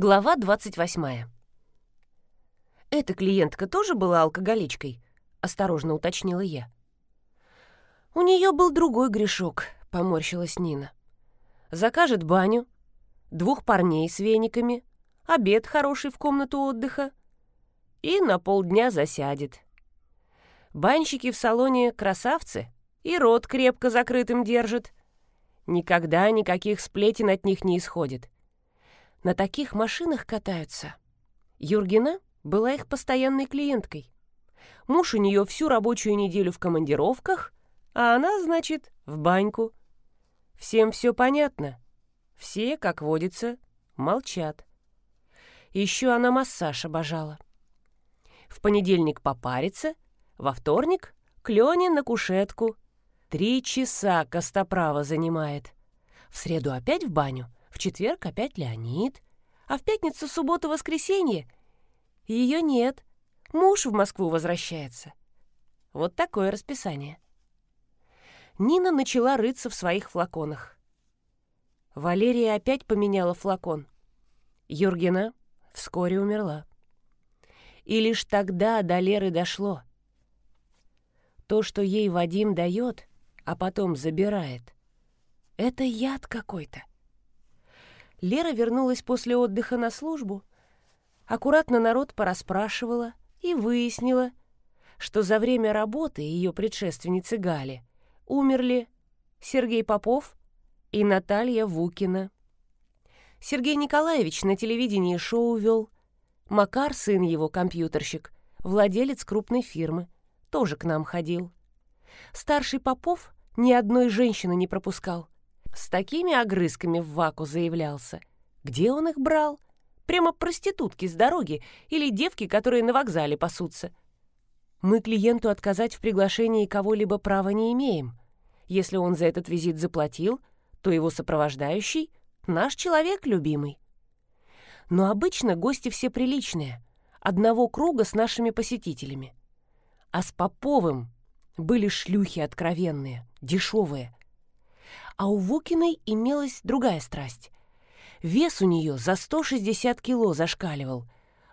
Глава 28. «Эта клиентка тоже была алкоголичкой?» — осторожно уточнила я. «У нее был другой грешок», — поморщилась Нина. «Закажет баню, двух парней с вениками, обед хороший в комнату отдыха и на полдня засядет. Банщики в салоне красавцы и рот крепко закрытым держат. Никогда никаких сплетен от них не исходит» на таких машинах катаются. Юргена была их постоянной клиенткой. Муж у нее всю рабочую неделю в командировках, а она, значит, в баньку. Всем все понятно. Все, как водится, молчат. Еще она массаж обожала. В понедельник попарится, во вторник — клёне на кушетку. Три часа костоправа занимает. В среду опять в баню — в четверг опять Леонид. А в пятницу, субботу, воскресенье ее нет. Муж в Москву возвращается. Вот такое расписание. Нина начала рыться в своих флаконах. Валерия опять поменяла флакон. Юргена вскоре умерла. И лишь тогда до Леры дошло. То, что ей Вадим дает, а потом забирает, это яд какой-то. Лера вернулась после отдыха на службу, аккуратно народ порасспрашивала и выяснила, что за время работы ее предшественницы Гали умерли Сергей Попов и Наталья Вукина. Сергей Николаевич на телевидении шоу вел. Макар, сын его, компьютерщик, владелец крупной фирмы, тоже к нам ходил. Старший Попов ни одной женщины не пропускал — с такими огрызками в ваку заявлялся. Где он их брал? Прямо проститутки с дороги или девки, которые на вокзале пасутся. Мы клиенту отказать в приглашении кого-либо права не имеем. Если он за этот визит заплатил, то его сопровождающий — наш человек любимый. Но обычно гости все приличные, одного круга с нашими посетителями. А с Поповым были шлюхи откровенные, дешевые, а у Вукиной имелась другая страсть. Вес у нее за 160 кило зашкаливал.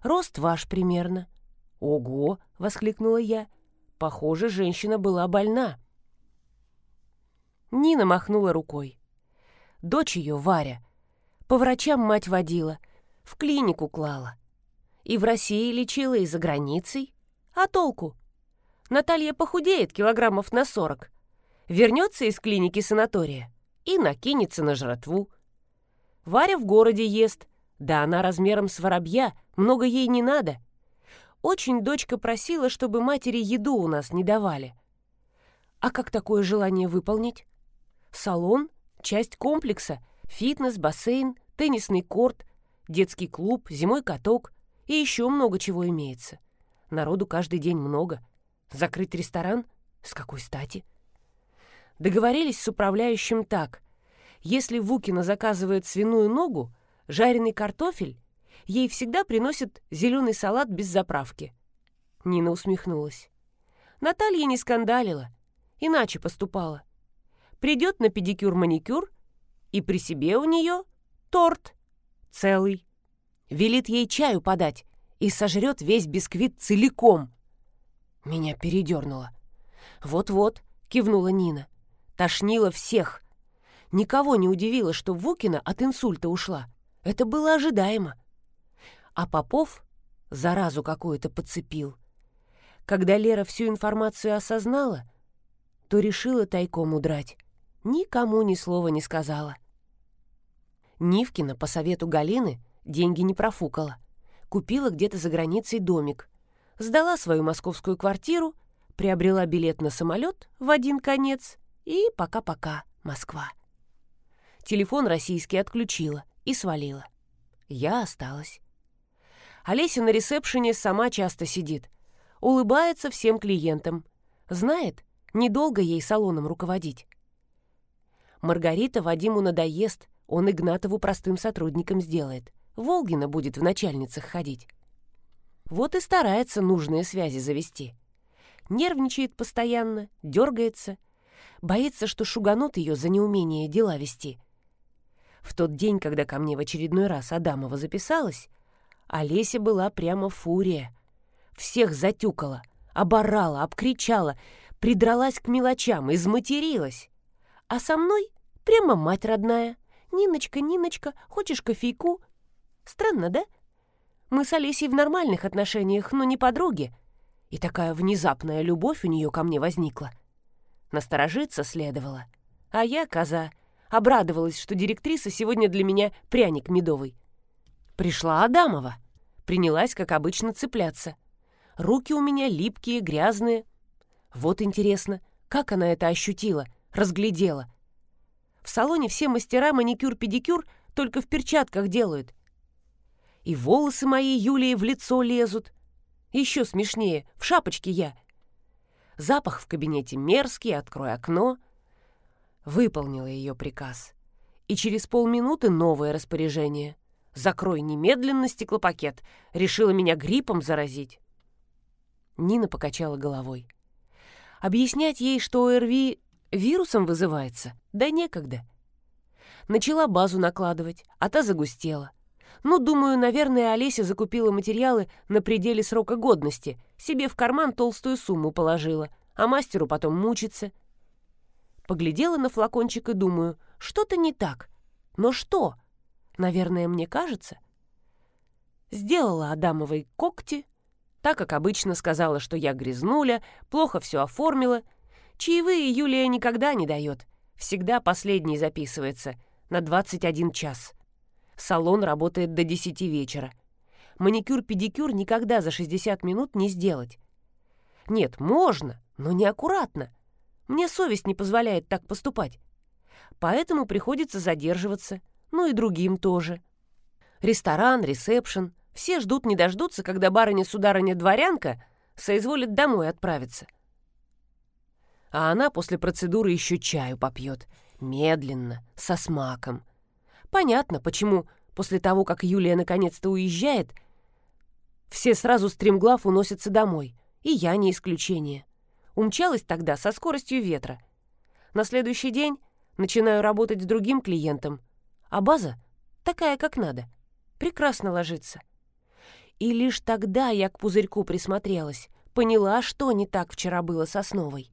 Рост ваш примерно. «Ого!» — воскликнула я. «Похоже, женщина была больна». Нина махнула рукой. Дочь ее, Варя, по врачам мать водила, в клинику клала. И в России лечила, и за границей. А толку? Наталья похудеет килограммов на сорок. Вернется из клиники санатория и накинется на жратву. Варя в городе ест, да она размером с воробья, много ей не надо. Очень дочка просила, чтобы матери еду у нас не давали. А как такое желание выполнить? Салон, часть комплекса, фитнес, бассейн, теннисный корт, детский клуб, зимой каток и еще много чего имеется. Народу каждый день много. Закрыть ресторан? С какой стати? — Договорились с управляющим так. Если Вукина заказывает свиную ногу, жареный картофель, ей всегда приносят зеленый салат без заправки. Нина усмехнулась. Наталья не скандалила, иначе поступала. Придет на педикюр-маникюр, и при себе у нее торт целый. Велит ей чаю подать и сожрет весь бисквит целиком. Меня передернуло. «Вот-вот», — кивнула Нина. Тошнило всех. Никого не удивило, что Вукина от инсульта ушла. Это было ожидаемо. А Попов заразу какую-то подцепил. Когда Лера всю информацию осознала, то решила тайком удрать. Никому ни слова не сказала. Нивкина по совету Галины деньги не профукала. Купила где-то за границей домик. Сдала свою московскую квартиру, приобрела билет на самолет в один конец и пока-пока, Москва. Телефон российский отключила и свалила. Я осталась. Олеся на ресепшене сама часто сидит. Улыбается всем клиентам. Знает, недолго ей салоном руководить. Маргарита Вадиму надоест, он Игнатову простым сотрудником сделает. Волгина будет в начальницах ходить. Вот и старается нужные связи завести. Нервничает постоянно, дергается, Боится, что шуганут ее за неумение дела вести. В тот день, когда ко мне в очередной раз Адамова записалась, Олеся была прямо фурия. Всех затюкала, оборала, обкричала, придралась к мелочам, изматерилась. А со мной прямо мать родная. «Ниночка, Ниночка, хочешь кофейку?» Странно, да? Мы с Олесей в нормальных отношениях, но не подруги. И такая внезапная любовь у нее ко мне возникла. Насторожиться следовало. А я, коза, обрадовалась, что директриса сегодня для меня пряник медовый. Пришла Адамова. Принялась, как обычно, цепляться. Руки у меня липкие, грязные. Вот интересно, как она это ощутила, разглядела. В салоне все мастера маникюр-педикюр только в перчатках делают. И волосы мои Юлии в лицо лезут. Еще смешнее, в шапочке я. Запах в кабинете мерзкий, открой окно. Выполнила ее приказ. И через полминуты новое распоряжение. Закрой немедленно стеклопакет. Решила меня гриппом заразить. Нина покачала головой. Объяснять ей, что ОРВИ вирусом вызывается, да некогда. Начала базу накладывать, а та загустела. Ну, думаю, наверное, Олеся закупила материалы на пределе срока годности, себе в карман толстую сумму положила, а мастеру потом мучиться. Поглядела на флакончик и думаю, что-то не так. Но что? Наверное, мне кажется. Сделала Адамовой когти, так как обычно сказала, что я грязнуля, плохо все оформила. Чаевые Юлия никогда не дает. Всегда последний записывается на 21 час. Салон работает до 10 вечера. Маникюр-педикюр никогда за 60 минут не сделать. Нет, можно, но неаккуратно. Мне совесть не позволяет так поступать. Поэтому приходится задерживаться. Ну и другим тоже. Ресторан, ресепшн. Все ждут не дождутся, когда барыня-сударыня-дворянка соизволит домой отправиться. А она после процедуры еще чаю попьет. Медленно, со смаком. Понятно, почему после того, как Юлия наконец-то уезжает, все сразу стремглав уносятся домой. И я не исключение. Умчалась тогда со скоростью ветра. На следующий день начинаю работать с другим клиентом, а база такая, как надо. Прекрасно ложится. И лишь тогда я к пузырьку присмотрелась, поняла, что не так вчера было с основой.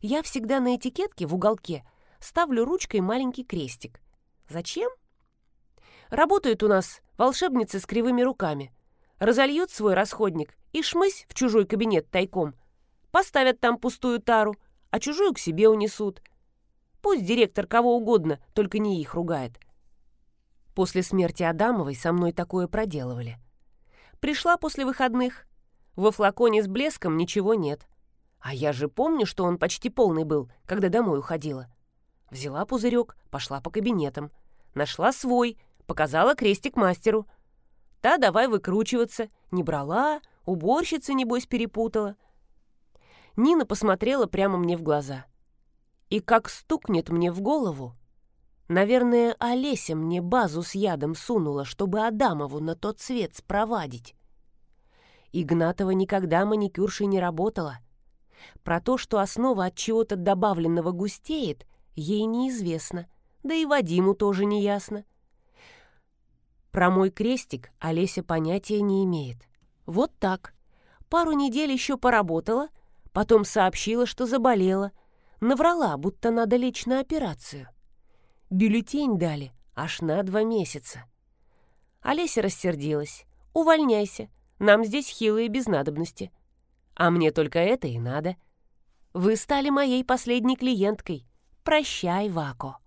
Я всегда на этикетке в уголке ставлю ручкой маленький крестик. Зачем? Работают у нас волшебницы с кривыми руками. Разольют свой расходник и шмысь в чужой кабинет тайком. Поставят там пустую тару, а чужую к себе унесут. Пусть директор кого угодно, только не их ругает. После смерти Адамовой со мной такое проделывали. Пришла после выходных. Во флаконе с блеском ничего нет. А я же помню, что он почти полный был, когда домой уходила. Взяла пузырек, пошла по кабинетам. Нашла свой, показала крестик мастеру. Та давай выкручиваться. Не брала, уборщица, небось, перепутала. Нина посмотрела прямо мне в глаза. И как стукнет мне в голову. Наверное, Олеся мне базу с ядом сунула, чтобы Адамову на тот свет спровадить. Игнатова никогда маникюршей не работала. Про то, что основа от чего-то добавленного густеет, ей неизвестно, да и Вадиму тоже не ясно. Про мой крестик Олеся понятия не имеет. Вот так. Пару недель еще поработала, потом сообщила, что заболела. Наврала, будто надо лечь на операцию. Бюллетень дали аж на два месяца. Олеся рассердилась. «Увольняйся, нам здесь хилые без надобности». А мне только это и надо. Вы стали моей последней клиенткой. Прощай, Вако.